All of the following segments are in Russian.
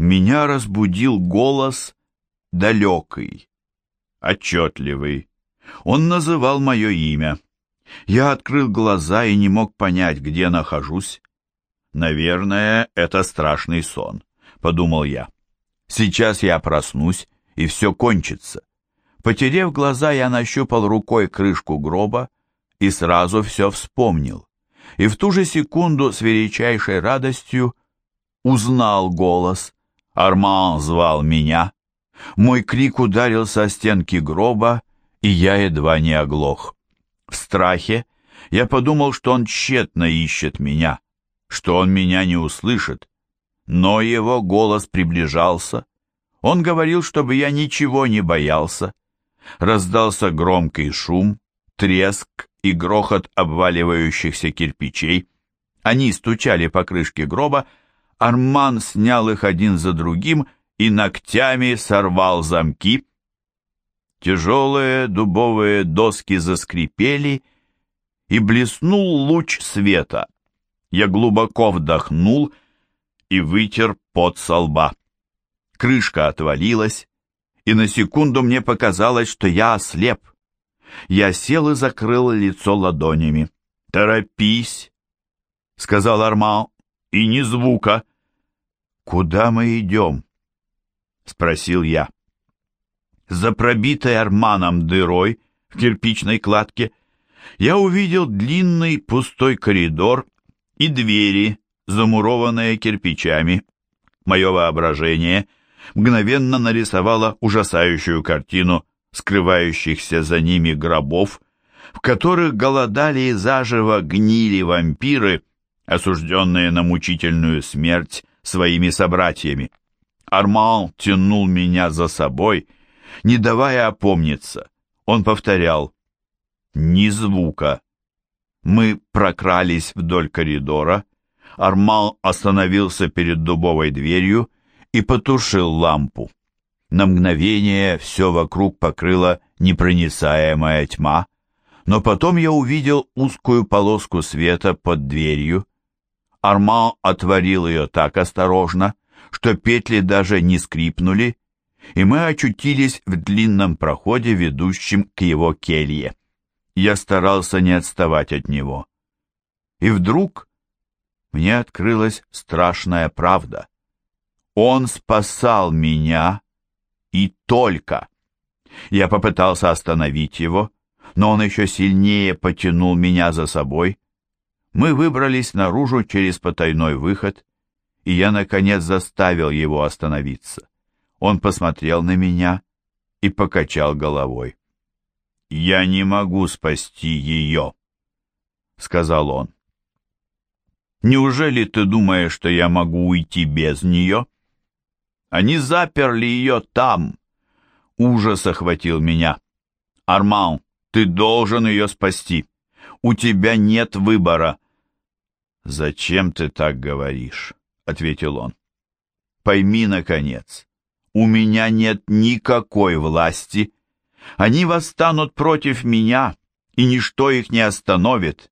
Меня разбудил голос далекий, отчетливый. Он называл мое имя. Я открыл глаза и не мог понять, где нахожусь. «Наверное, это страшный сон», — подумал я. «Сейчас я проснусь, и все кончится». Потерев глаза, я нащупал рукой крышку гроба и сразу все вспомнил. И в ту же секунду с величайшей радостью узнал голос. Арман звал меня. Мой крик ударился о стенки гроба, и я едва не оглох. В страхе я подумал, что он тщетно ищет меня, что он меня не услышит. Но его голос приближался. Он говорил, чтобы я ничего не боялся. Раздался громкий шум, треск и грохот обваливающихся кирпичей. Они стучали по крышке гроба, Арман снял их один за другим и ногтями сорвал замки. Тяжелые дубовые доски заскрипели, и блеснул луч света. Я глубоко вдохнул и вытер пот со лба. Крышка отвалилась, и на секунду мне показалось, что я ослеп. Я сел и закрыл лицо ладонями. «Торопись!» — сказал Арман, — «и ни звука!» «Куда мы идем?» — спросил я. За пробитой Арманом дырой в кирпичной кладке я увидел длинный пустой коридор и двери, замурованные кирпичами. Мое воображение мгновенно нарисовало ужасающую картину скрывающихся за ними гробов, в которых голодали и заживо гнили вампиры, осужденные на мучительную смерть своими собратьями. Арман тянул меня за собой, не давая опомниться. Он повторял «Ни звука». Мы прокрались вдоль коридора. Арман остановился перед дубовой дверью и потушил лампу. На мгновение все вокруг покрыла непроницаемая тьма, но потом я увидел узкую полоску света под дверью. Арман отворил ее так осторожно, что петли даже не скрипнули, и мы очутились в длинном проходе, ведущем к его келье. Я старался не отставать от него. И вдруг мне открылась страшная правда. Он спасал меня и только. Я попытался остановить его, но он еще сильнее потянул меня за собой. Мы выбрались наружу через потайной выход, и я, наконец, заставил его остановиться. Он посмотрел на меня и покачал головой. «Я не могу спасти ее», — сказал он. «Неужели ты думаешь, что я могу уйти без нее?» Они заперли ее там. Ужас охватил меня. Арман, ты должен ее спасти. У тебя нет выбора. Зачем ты так говоришь? Ответил он. Пойми, наконец, у меня нет никакой власти. Они восстанут против меня, и ничто их не остановит.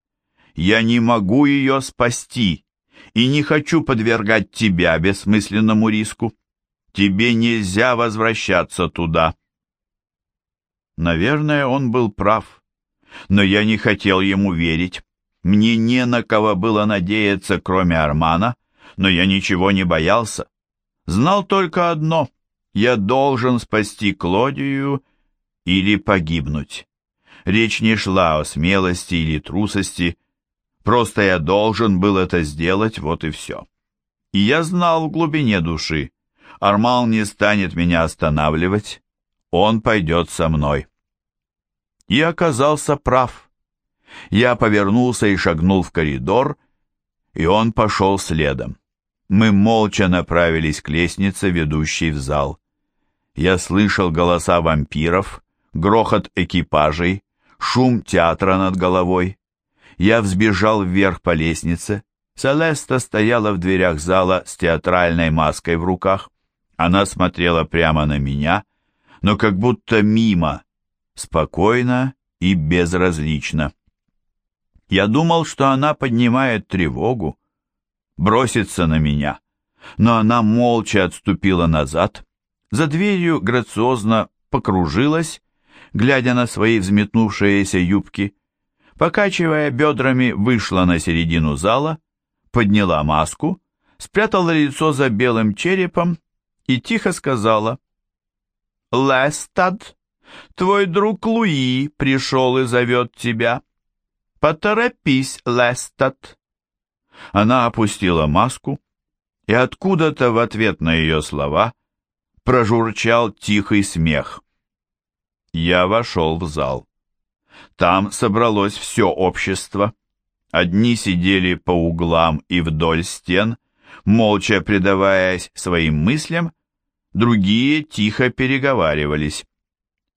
Я не могу ее спасти и не хочу подвергать тебя бессмысленному риску. Тебе нельзя возвращаться туда. Наверное, он был прав, но я не хотел ему верить. Мне не на кого было надеяться, кроме Армана, но я ничего не боялся. Знал только одно — я должен спасти Клодию или погибнуть. Речь не шла о смелости или трусости, просто я должен был это сделать, вот и все. И я знал в глубине души, Армал не станет меня останавливать, он пойдет со мной. И оказался прав. Я повернулся и шагнул в коридор, и он пошел следом. Мы молча направились к лестнице, ведущей в зал. Я слышал голоса вампиров, грохот экипажей, шум театра над головой. Я взбежал вверх по лестнице. Селеста стояла в дверях зала с театральной маской в руках. Она смотрела прямо на меня, но как будто мимо, спокойно и безразлично. Я думал, что она поднимает тревогу, бросится на меня, но она молча отступила назад, за дверью грациозно покружилась, глядя на свои взметнувшиеся юбки, покачивая бедрами, вышла на середину зала, подняла маску, спрятала лицо за белым черепом и тихо сказала «Лестад, твой друг Луи пришел и зовет тебя. Поторопись, Лестад». Она опустила маску, и откуда-то в ответ на ее слова прожурчал тихий смех. Я вошел в зал. Там собралось все общество. Одни сидели по углам и вдоль стен, молча предаваясь своим мыслям, другие тихо переговаривались.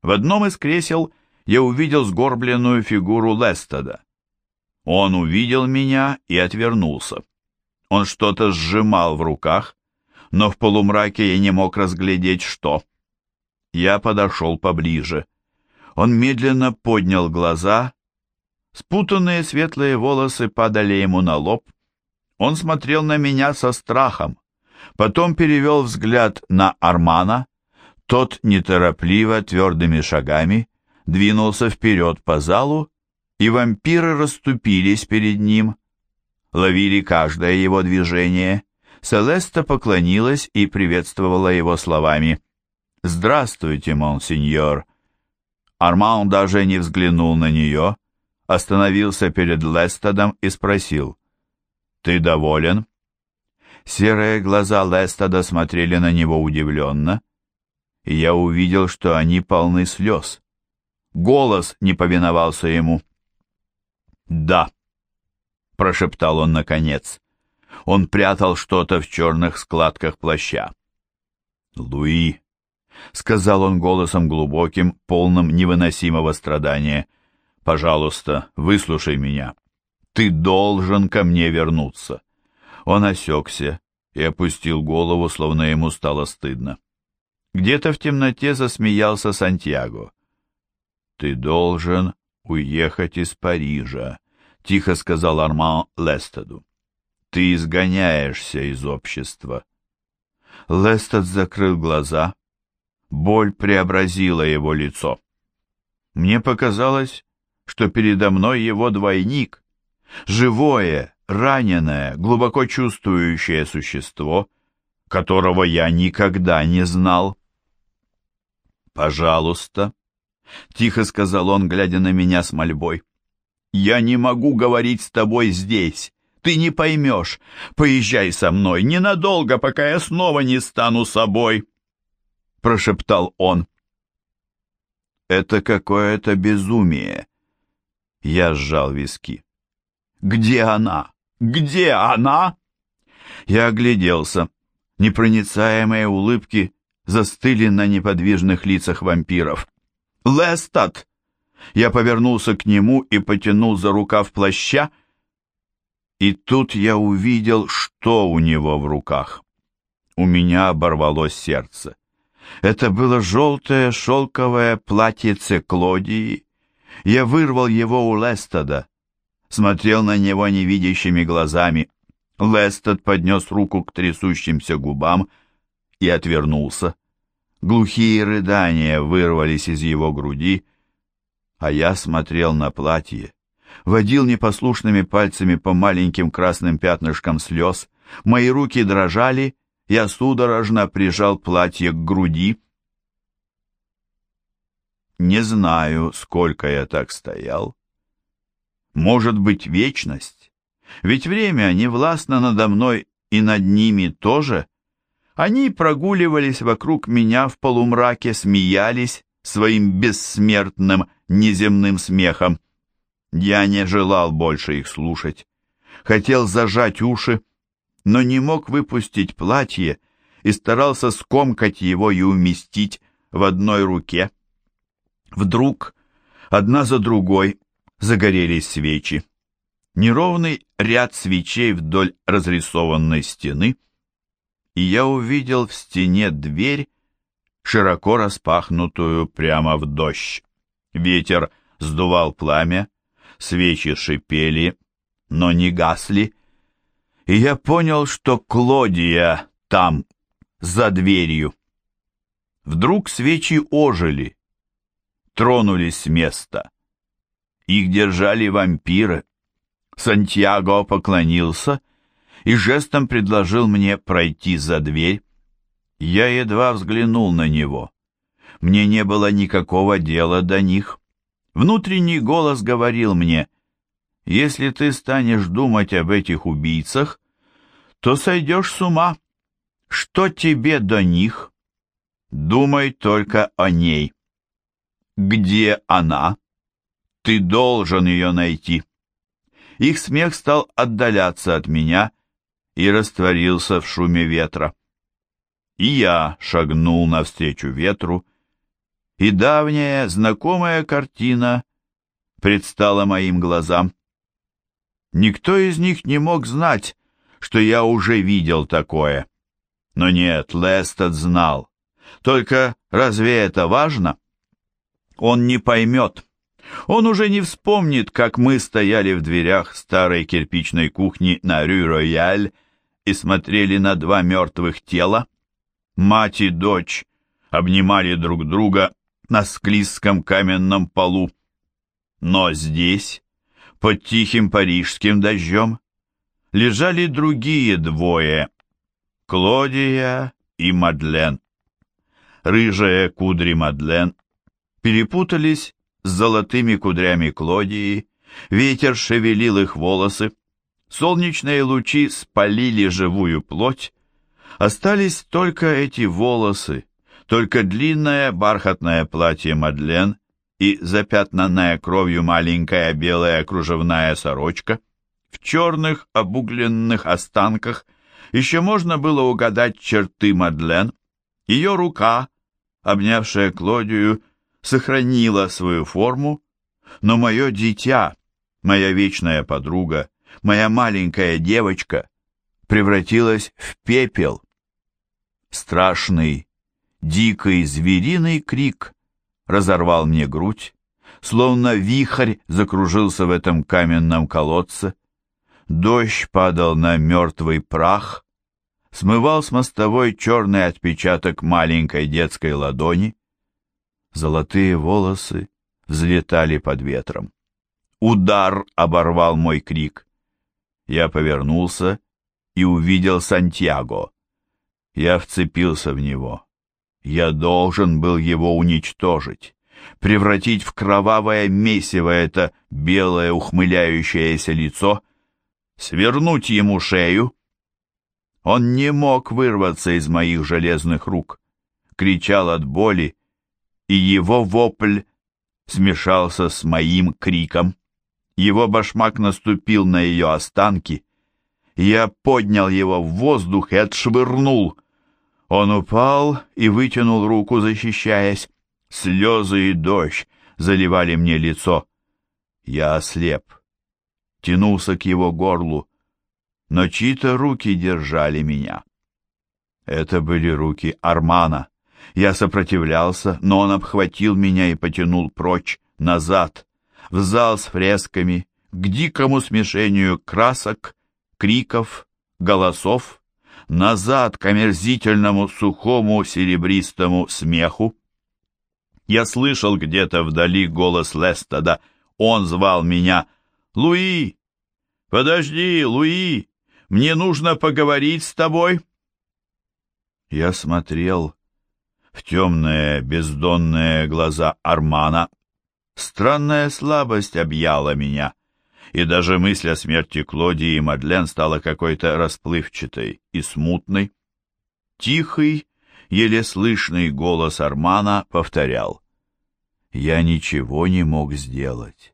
В одном из кресел я увидел сгорбленную фигуру Лестода. Он увидел меня и отвернулся. Он что-то сжимал в руках, но в полумраке я не мог разглядеть, что. Я подошел поближе. Он медленно поднял глаза, спутанные светлые волосы падали ему на лоб. Он смотрел на меня со страхом, потом перевел взгляд на Армана. Тот неторопливо, твердыми шагами двинулся вперед по залу, и вампиры расступились перед ним, ловили каждое его движение. Селеста поклонилась и приветствовала его словами «Здравствуйте, монсеньор». Арман даже не взглянул на нее, остановился перед Лестедом и спросил «Ты доволен?» Серые глаза Лестеда смотрели на него удивленно, и я увидел, что они полны слез. Голос не повиновался ему. «Да», — прошептал он наконец. Он прятал что-то в черных складках плаща. «Луи», — сказал он голосом глубоким, полным невыносимого страдания, — «пожалуйста, выслушай меня. Ты должен ко мне вернуться». Он осекся и опустил голову, словно ему стало стыдно. Где-то в темноте засмеялся Сантьяго. «Ты должен уехать из Парижа», — тихо сказал Арман Лестеду. «Ты изгоняешься из общества». Лестед закрыл глаза. Боль преобразила его лицо. Мне показалось, что передо мной его двойник, живое, раненое, глубоко чувствующее существо, которого я никогда не знал. «Пожалуйста», — тихо сказал он, глядя на меня с мольбой. «Я не могу говорить с тобой здесь. Ты не поймешь. Поезжай со мной ненадолго, пока я снова не стану собой», — прошептал он. «Это какое-то безумие». Я сжал виски. «Где она? Где она?» Я огляделся. Непроницаемые улыбки застыли на неподвижных лицах вампиров. «Лестат!» Я повернулся к нему и потянул за рукав плаща, и тут я увидел, что у него в руках. У меня оборвалось сердце. Это было желтое шелковое платьице Клодии. Я вырвал его у Лестада, смотрел на него невидящими глазами. Лестед поднес руку к трясущимся губам и отвернулся. Глухие рыдания вырвались из его груди, а я смотрел на платье, водил непослушными пальцами по маленьким красным пятнышкам слез, мои руки дрожали, я судорожно прижал платье к груди. Не знаю, сколько я так стоял. Может быть, вечность? Ведь время не властно надо мной и над ними тоже. Они прогуливались вокруг меня в полумраке, смеялись своим бессмертным неземным смехом. Я не желал больше их слушать. Хотел зажать уши, но не мог выпустить платье и старался скомкать его и уместить в одной руке. Вдруг, одна за другой, загорелись свечи. Неровный ряд свечей вдоль разрисованной стены — и я увидел в стене дверь, широко распахнутую прямо в дождь. Ветер сдувал пламя, свечи шипели, но не гасли, и я понял, что Клодия там, за дверью. Вдруг свечи ожили, тронулись с места. Их держали вампиры. Сантьяго поклонился и жестом предложил мне пройти за дверь. Я едва взглянул на него. Мне не было никакого дела до них. Внутренний голос говорил мне, «Если ты станешь думать об этих убийцах, то сойдешь с ума. Что тебе до них? Думай только о ней. Где она? Ты должен ее найти». Их смех стал отдаляться от меня и растворился в шуме ветра. И я шагнул навстречу ветру, и давняя знакомая картина предстала моим глазам. Никто из них не мог знать, что я уже видел такое. Но нет, Лестед знал. Только разве это важно? Он не поймет. Он уже не вспомнит, как мы стояли в дверях старой кирпичной кухни на Рю-Рояль и смотрели на два мертвых тела. Мать и дочь обнимали друг друга на склизком каменном полу. Но здесь, под тихим парижским дождем, лежали другие двое — Клодия и Мадлен. Рыжие кудри Мадлен перепутались с золотыми кудрями Клодии, ветер шевелил их волосы, солнечные лучи спалили живую плоть, остались только эти волосы, только длинное бархатное платье Мадлен и запятнанная кровью маленькая белая кружевная сорочка. В черных обугленных останках еще можно было угадать черты Мадлен. Ее рука, обнявшая Клодию, сохранила свою форму, но мое дитя, моя вечная подруга, моя маленькая девочка превратилась в пепел. Страшный, Дикий звериный крик разорвал мне грудь, словно вихрь закружился в этом каменном колодце. Дождь падал на мертвый прах, смывал с мостовой черный отпечаток маленькой детской ладони. Золотые волосы взлетали под ветром. Удар оборвал мой крик. Я повернулся и увидел Сантьяго. Я вцепился в него. Я должен был его уничтожить, превратить в кровавое месиво это белое ухмыляющееся лицо, свернуть ему шею. Он не мог вырваться из моих железных рук, кричал от боли, и его вопль смешался с моим криком. Его башмак наступил на ее останки. Я поднял его в воздух и отшвырнул — он упал и вытянул руку, защищаясь. Слезы и дождь заливали мне лицо. Я ослеп. Тянулся к его горлу, но чьи-то руки держали меня. Это были руки Армана. Я сопротивлялся, но он обхватил меня и потянул прочь, назад, в зал с фресками, к дикому смешению красок, криков, голосов, назад к омерзительному сухому серебристому смеху. Я слышал где-то вдали голос Лестеда. Он звал меня «Луи! Подожди, Луи! Мне нужно поговорить с тобой!» Я смотрел в темные бездонные глаза Армана. Странная слабость объяла меня и даже мысль о смерти Клодии и Мадлен стала какой-то расплывчатой и смутной. Тихий, еле слышный голос Армана повторял. «Я ничего не мог сделать.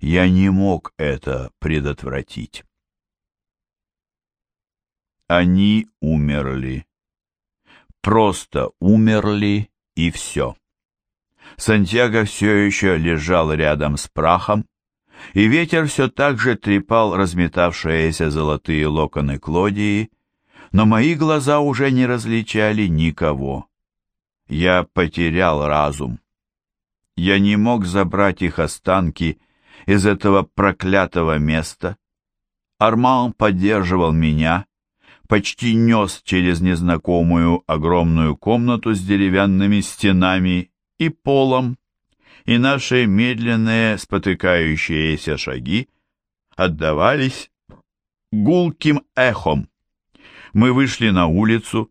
Я не мог это предотвратить». Они умерли. Просто умерли, и все. Сантьяго все еще лежал рядом с прахом, и ветер все так же трепал разметавшиеся золотые локоны Клодии, но мои глаза уже не различали никого. Я потерял разум. Я не мог забрать их останки из этого проклятого места. Арман поддерживал меня, почти нес через незнакомую огромную комнату с деревянными стенами и полом, и наши медленные спотыкающиеся шаги отдавались гулким эхом. Мы вышли на улицу,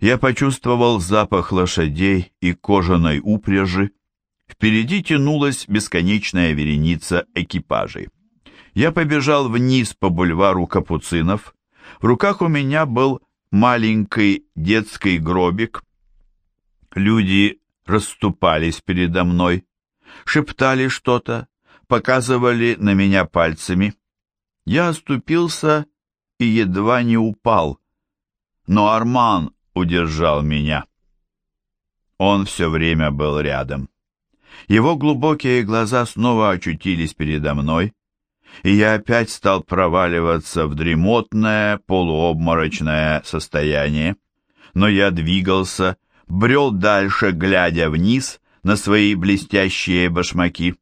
я почувствовал запах лошадей и кожаной упряжи. Впереди тянулась бесконечная вереница экипажей. Я побежал вниз по бульвару Капуцинов. В руках у меня был маленький детский гробик. Люди расступались передо мной, шептали что-то, показывали на меня пальцами. Я оступился и едва не упал, но Арман удержал меня. Он все время был рядом. Его глубокие глаза снова очутились передо мной, и я опять стал проваливаться в дремотное, полуобморочное состояние. Но я двигался, брел дальше, глядя вниз на свои блестящие башмаки.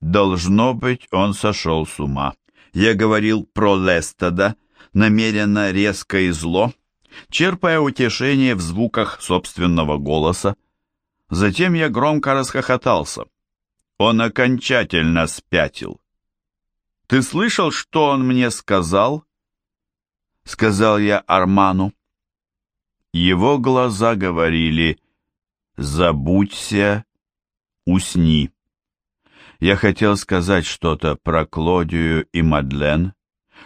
Должно быть, он сошел с ума. Я говорил про Лестода, намеренно резко и зло, черпая утешение в звуках собственного голоса. Затем я громко расхохотался. Он окончательно спятил. «Ты слышал, что он мне сказал?» Сказал я Арману. Его глаза говорили «Забудься, усни». Я хотел сказать что-то про Клодию и Мадлен,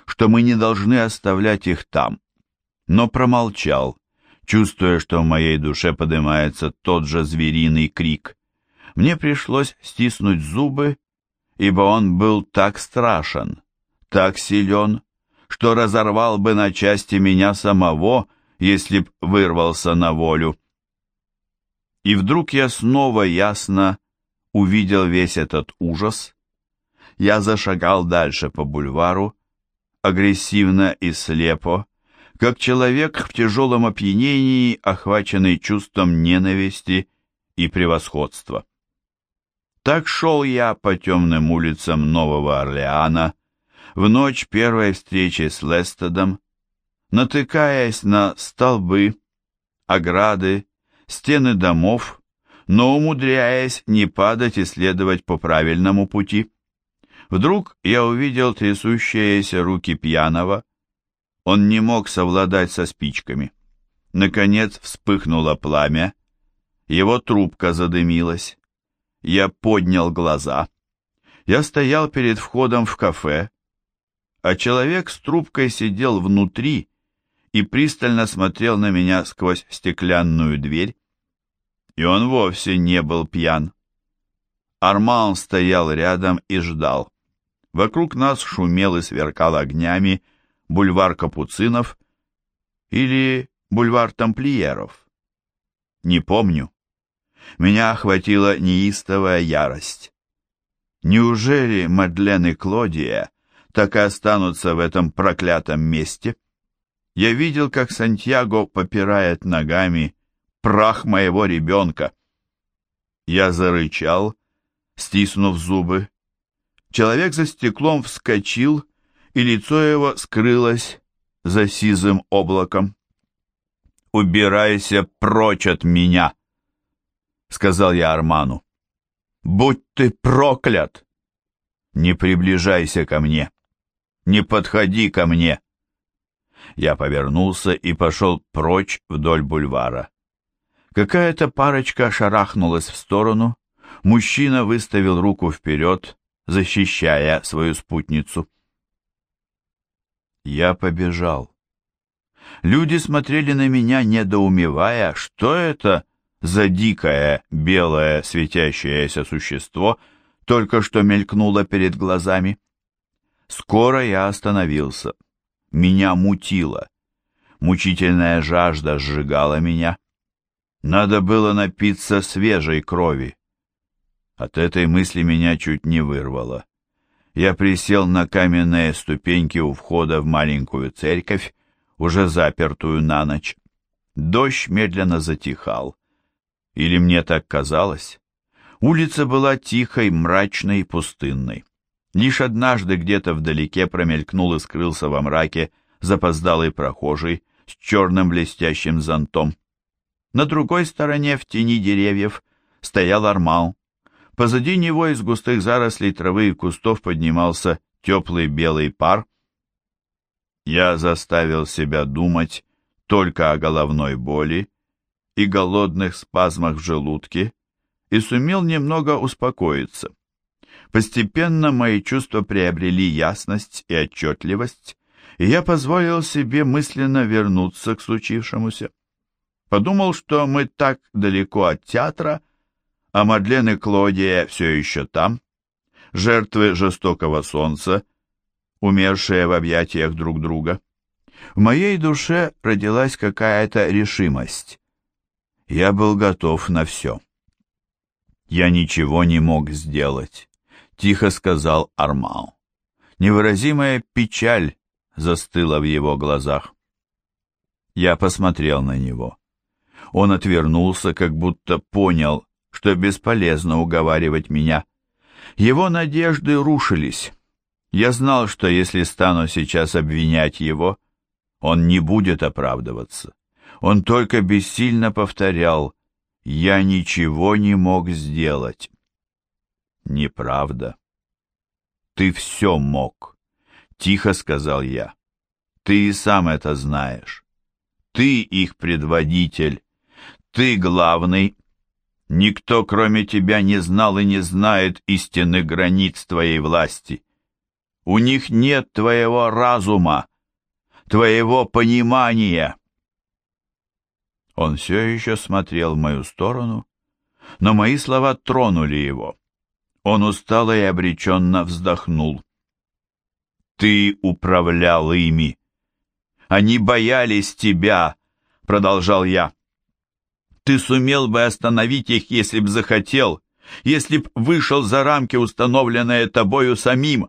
что мы не должны оставлять их там, но промолчал, чувствуя, что в моей душе поднимается тот же звериный крик. Мне пришлось стиснуть зубы, ибо он был так страшен, так силен, что разорвал бы на части меня самого, если б вырвался на волю. И вдруг я снова ясно увидел весь этот ужас. Я зашагал дальше по бульвару, агрессивно и слепо, как человек в тяжелом опьянении, охваченный чувством ненависти и превосходства. Так шел я по темным улицам Нового Орлеана в ночь первой встречи с Лестедом, натыкаясь на столбы, ограды, стены домов, но умудряясь не падать и следовать по правильному пути. Вдруг я увидел трясущиеся руки пьяного, он не мог совладать со спичками. Наконец вспыхнуло пламя, его трубка задымилась. Я поднял глаза. Я стоял перед входом в кафе, а человек с трубкой сидел внутри и пристально смотрел на меня сквозь стеклянную дверь. И он вовсе не был пьян. Арман стоял рядом и ждал. Вокруг нас шумел и сверкал огнями бульвар Капуцинов или бульвар Тамплиеров. Не помню. Меня охватила неистовая ярость. Неужели Мадлен и Клодия так и останутся в этом проклятом месте? Я видел, как Сантьяго попирает ногами прах моего ребенка. Я зарычал, стиснув зубы. Человек за стеклом вскочил и лицо его скрылось за сизым облаком. «Убирайся прочь от меня!» — сказал я Арману. «Будь ты проклят! Не приближайся ко мне! Не подходи ко мне!» Я повернулся и пошел прочь вдоль бульвара. Какая-то парочка шарахнулась в сторону, мужчина выставил руку вперед, защищая свою спутницу. Я побежал. Люди смотрели на меня, недоумевая, что это за дикое, белое, светящееся существо только что мелькнуло перед глазами. Скоро я остановился. Меня мутило. Мучительная жажда сжигала меня. Надо было напиться свежей крови. От этой мысли меня чуть не вырвало я присел на каменные ступеньки у входа в маленькую церковь, уже запертую на ночь. Дождь медленно затихал. Или мне так казалось? Улица была тихой, мрачной и пустынной. Лишь однажды где-то вдалеке промелькнул и скрылся во мраке запоздалый прохожий с черным блестящим зонтом. На другой стороне, в тени деревьев, стоял Армал. Позади него из густых зарослей травы и кустов поднимался теплый белый пар. Я заставил себя думать только о головной боли и голодных спазмах в желудке и сумел немного успокоиться. Постепенно мои чувства приобрели ясность и отчетливость, и я позволил себе мысленно вернуться к случившемуся. Подумал, что мы так далеко от театра, а Мадлен и Клодия все еще там, жертвы жестокого солнца, умершие в объятиях друг друга. В моей душе родилась какая-то решимость. Я был готов на все. Я ничего не мог сделать, тихо сказал Армал. Невыразимая печаль застыла в его глазах. Я посмотрел на него. Он отвернулся, как будто понял, что бесполезно уговаривать меня. Его надежды рушились. Я знал, что если стану сейчас обвинять его, он не будет оправдываться. Он только бессильно повторял «Я ничего не мог сделать». Неправда. Ты все мог, тихо сказал я. Ты и сам это знаешь. Ты их предводитель. Ты главный. Никто, кроме тебя, не знал и не знает истинных границ твоей власти. У них нет твоего разума, твоего понимания. Он все еще смотрел в мою сторону, но мои слова тронули его. Он устало и обреченно вздохнул. «Ты управлял ими. Они боялись тебя», — продолжал я. «Ты сумел бы остановить их, если б захотел, если б вышел за рамки, установленные тобою самим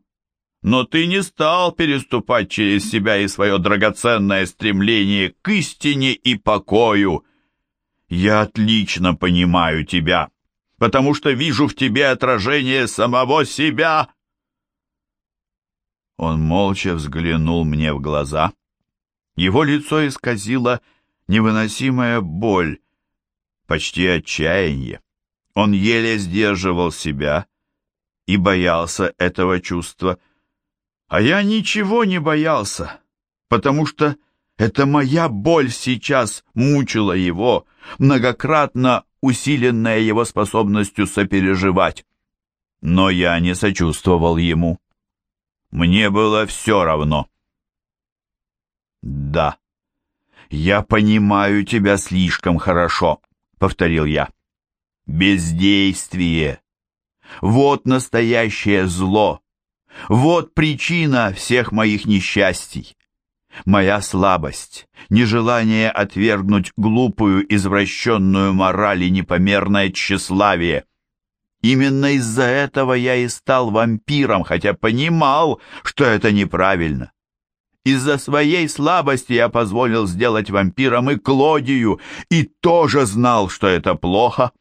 но ты не стал переступать через себя и свое драгоценное стремление к истине и покою. Я отлично понимаю тебя, потому что вижу в тебе отражение самого себя. Он молча взглянул мне в глаза. Его лицо исказило невыносимая боль, почти отчаяние. Он еле сдерживал себя и боялся этого чувства. А я ничего не боялся, потому что это моя боль сейчас мучила его, многократно усиленная его способностью сопереживать. Но я не сочувствовал ему. Мне было все равно. «Да, я понимаю тебя слишком хорошо», — повторил я. «Бездействие. Вот настоящее зло, вот причина всех моих несчастий. Моя слабость, нежелание отвергнуть глупую, извращенную мораль и непомерное тщеславие. Именно из-за этого я и стал вампиром, хотя понимал, что это неправильно. Из-за своей слабости я позволил сделать вампиром и Клодию, и тоже знал, что это плохо.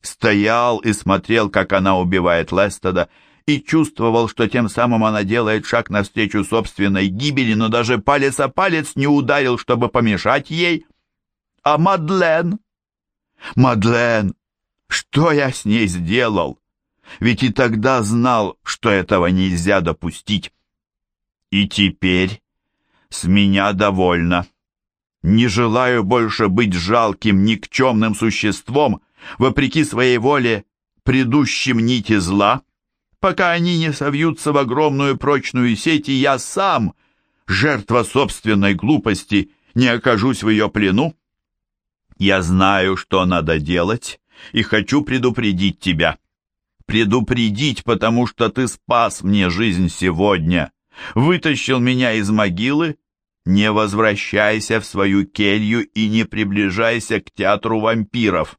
Стоял и смотрел, как она убивает Лестода, и чувствовал, что тем самым она делает шаг навстречу собственной гибели, но даже палец о палец не ударил, чтобы помешать ей. А Мадлен? Мадлен, что я с ней сделал? Ведь и тогда знал, что этого нельзя допустить. И теперь с меня довольно. Не желаю больше быть жалким, никчемным существом, вопреки своей воле, предыдущим нити зла пока они не совьются в огромную прочную сеть, и я сам, жертва собственной глупости, не окажусь в ее плену? Я знаю, что надо делать, и хочу предупредить тебя. Предупредить, потому что ты спас мне жизнь сегодня, вытащил меня из могилы. Не возвращайся в свою келью и не приближайся к театру вампиров.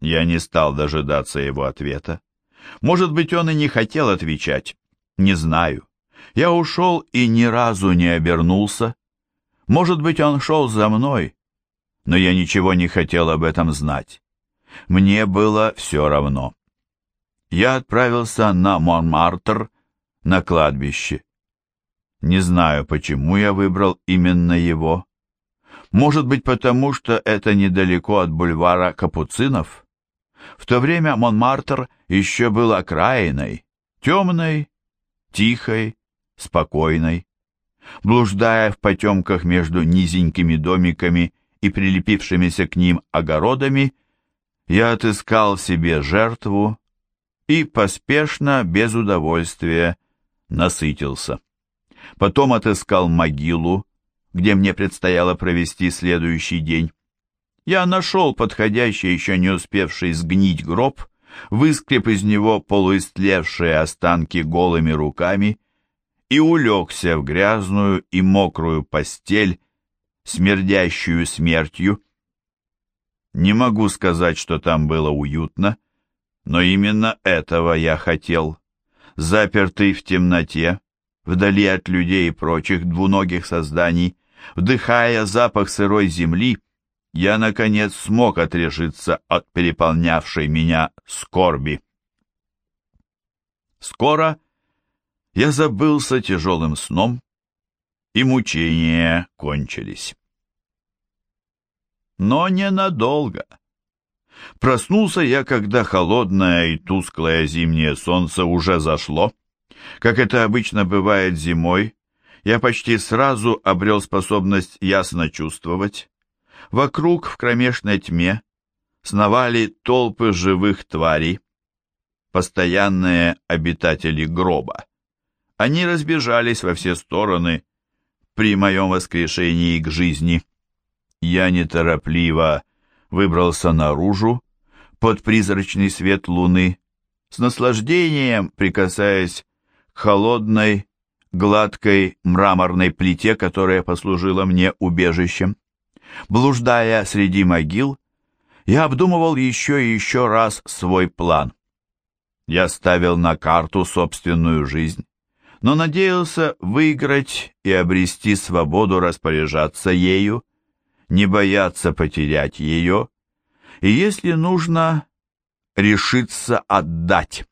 Я не стал дожидаться его ответа. Может быть, он и не хотел отвечать. Не знаю. Я ушел и ни разу не обернулся. Может быть, он шел за мной, но я ничего не хотел об этом знать. Мне было все равно. Я отправился на Монмартр, на кладбище. Не знаю, почему я выбрал именно его. Может быть, потому что это недалеко от бульвара Капуцинов? В то время Монмартр еще был окраиной, темной, тихой, спокойной. Блуждая в потемках между низенькими домиками и прилепившимися к ним огородами, я отыскал себе жертву и поспешно, без удовольствия, насытился. Потом отыскал могилу, где мне предстояло провести следующий день. Я нашел подходящий, еще не успевший сгнить гроб, выскреб из него полуистлевшие останки голыми руками и улегся в грязную и мокрую постель, смердящую смертью. Не могу сказать, что там было уютно, но именно этого я хотел. Запертый в темноте, вдали от людей и прочих двуногих созданий, вдыхая запах сырой земли, я, наконец, смог отрешиться от переполнявшей меня скорби. Скоро я забылся тяжелым сном, и мучения кончились. Но ненадолго. Проснулся я, когда холодное и тусклое зимнее солнце уже зашло. Как это обычно бывает зимой, я почти сразу обрел способность ясно чувствовать. Вокруг в кромешной тьме сновали толпы живых тварей, постоянные обитатели гроба. Они разбежались во все стороны при моем воскрешении к жизни. Я неторопливо выбрался наружу под призрачный свет луны, с наслаждением прикасаясь к холодной, гладкой мраморной плите, которая послужила мне убежищем. Блуждая среди могил, я обдумывал еще и еще раз свой план. Я ставил на карту собственную жизнь, но надеялся выиграть и обрести свободу распоряжаться ею, не бояться потерять ее, и, если нужно, решиться отдать.